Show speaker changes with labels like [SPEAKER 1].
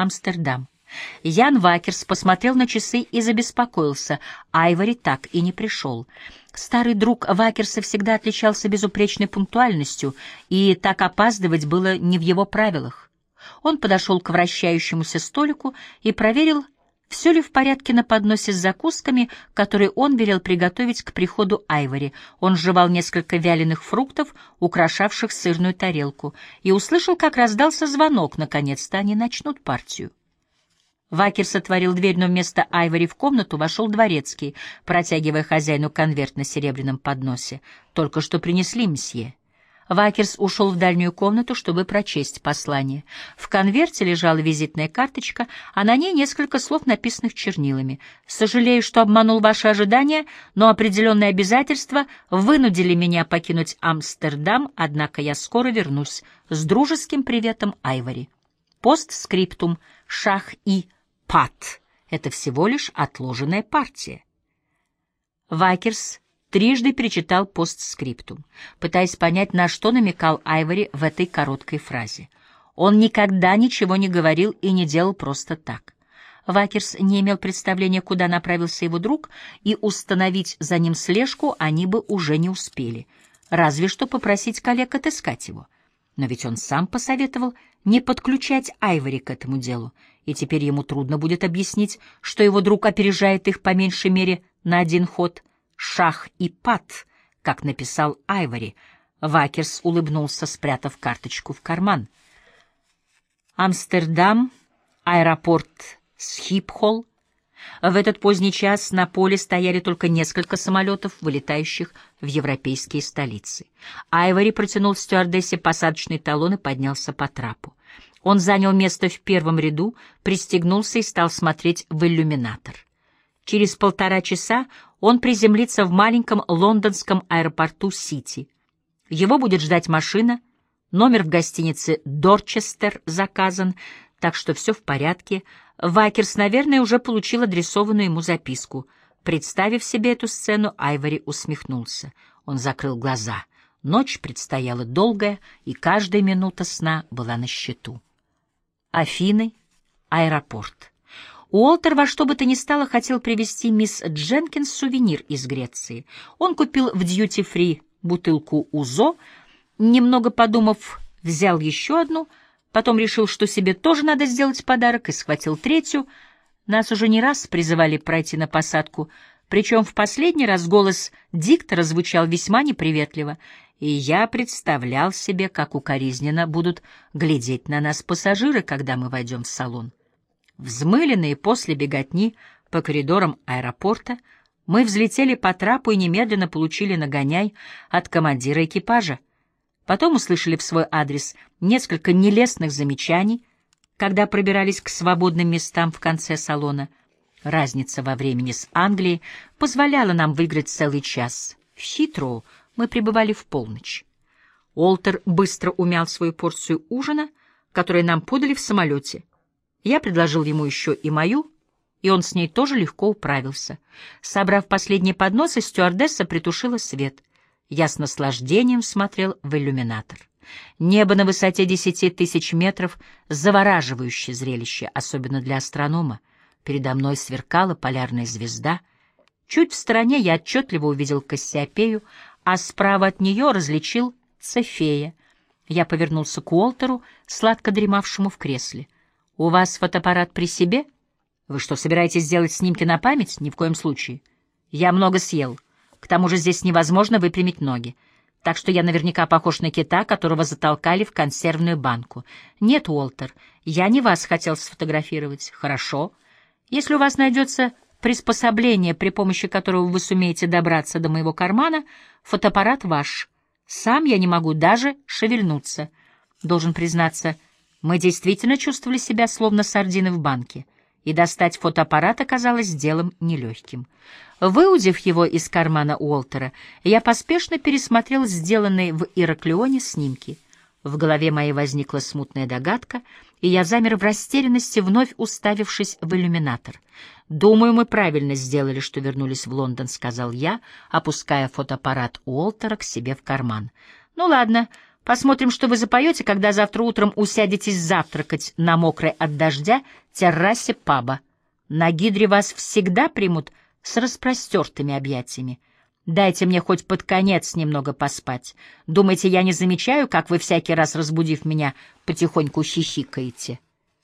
[SPEAKER 1] Амстердам. Ян Вакерс посмотрел на часы и забеспокоился. Айвори так и не пришел. Старый друг Вакерса всегда отличался безупречной пунктуальностью, и так опаздывать было не в его правилах. Он подошел к вращающемуся столику и проверил, все ли в порядке на подносе с закусками, которые он велел приготовить к приходу Айвори. Он жевал несколько вяленых фруктов, украшавших сырную тарелку, и услышал, как раздался звонок. Наконец-то они начнут партию. Вакер сотворил дверь, но вместо Айвори в комнату вошел дворецкий, протягивая хозяину конверт на серебряном подносе. «Только что принесли, мсье». Вакерс ушел в дальнюю комнату, чтобы прочесть послание. В конверте лежала визитная карточка, а на ней несколько слов, написанных чернилами. «Сожалею, что обманул ваши ожидания, но определенные обязательства вынудили меня покинуть Амстердам, однако я скоро вернусь. С дружеским приветом, Айвори». Постскриптум «Шах и Пат» — это всего лишь отложенная партия. Вакерс трижды перечитал постскриптум, пытаясь понять, на что намекал Айвори в этой короткой фразе. Он никогда ничего не говорил и не делал просто так. Вакерс не имел представления, куда направился его друг, и установить за ним слежку они бы уже не успели, разве что попросить коллег отыскать его. Но ведь он сам посоветовал не подключать Айвори к этому делу, и теперь ему трудно будет объяснить, что его друг опережает их по меньшей мере на один ход — шах и пат, как написал Айвори. Вакерс улыбнулся, спрятав карточку в карман. Амстердам, аэропорт Схипхолл. В этот поздний час на поле стояли только несколько самолетов, вылетающих в европейские столицы. Айвори протянул стюардессе посадочный талон и поднялся по трапу. Он занял место в первом ряду, пристегнулся и стал смотреть в иллюминатор. Через полтора часа он приземлится в маленьком лондонском аэропорту Сити. Его будет ждать машина, номер в гостинице «Дорчестер» заказан, так что все в порядке. Вакерс, наверное, уже получил адресованную ему записку. Представив себе эту сцену, Айвори усмехнулся. Он закрыл глаза. Ночь предстояла долгая, и каждая минута сна была на счету. Афины, аэропорт. Уолтер во что бы то ни стало хотел привезти мисс Дженкинс сувенир из Греции. Он купил в дьюти-фри бутылку УЗО, немного подумав, взял еще одну, потом решил, что себе тоже надо сделать подарок, и схватил третью. Нас уже не раз призывали пройти на посадку, причем в последний раз голос диктора звучал весьма неприветливо, и я представлял себе, как укоризненно будут глядеть на нас пассажиры, когда мы войдем в салон. Взмыленные после беготни по коридорам аэропорта, мы взлетели по трапу и немедленно получили нагоняй от командира экипажа. Потом услышали в свой адрес несколько нелестных замечаний, когда пробирались к свободным местам в конце салона. Разница во времени с Англией позволяла нам выиграть целый час. В Хитроу мы пребывали в полночь. Олтер быстро умял свою порцию ужина, которую нам подали в самолете — я предложил ему еще и мою, и он с ней тоже легко управился. Собрав последний поднос, стюардесса притушила свет. Я с наслаждением смотрел в иллюминатор. Небо на высоте десяти тысяч метров — завораживающее зрелище, особенно для астронома. Передо мной сверкала полярная звезда. Чуть в стороне я отчетливо увидел Кассиопею, а справа от нее различил Цефея. Я повернулся к Уолтеру, сладко дремавшему в кресле — «У вас фотоаппарат при себе? Вы что, собираетесь сделать снимки на память? Ни в коем случае. Я много съел. К тому же здесь невозможно выпрямить ноги. Так что я наверняка похож на кита, которого затолкали в консервную банку. Нет, Уолтер, я не вас хотел сфотографировать. Хорошо. Если у вас найдется приспособление, при помощи которого вы сумеете добраться до моего кармана, фотоаппарат ваш. Сам я не могу даже шевельнуться. Должен признаться, — мы действительно чувствовали себя словно сардины в банке, и достать фотоаппарат оказалось делом нелегким. Выудив его из кармана Уолтера, я поспешно пересмотрел сделанные в Ираклионе снимки. В голове моей возникла смутная догадка, и я замер в растерянности, вновь уставившись в иллюминатор. «Думаю, мы правильно сделали, что вернулись в Лондон», — сказал я, опуская фотоаппарат Уолтера к себе в карман. «Ну ладно, Посмотрим, что вы запоете, когда завтра утром усядетесь завтракать на мокрой от дождя террасе паба. На гидре вас всегда примут с распростертыми объятиями. Дайте мне хоть под конец немного поспать. Думаете, я не замечаю, как вы всякий раз, разбудив меня, потихоньку хихикаете?»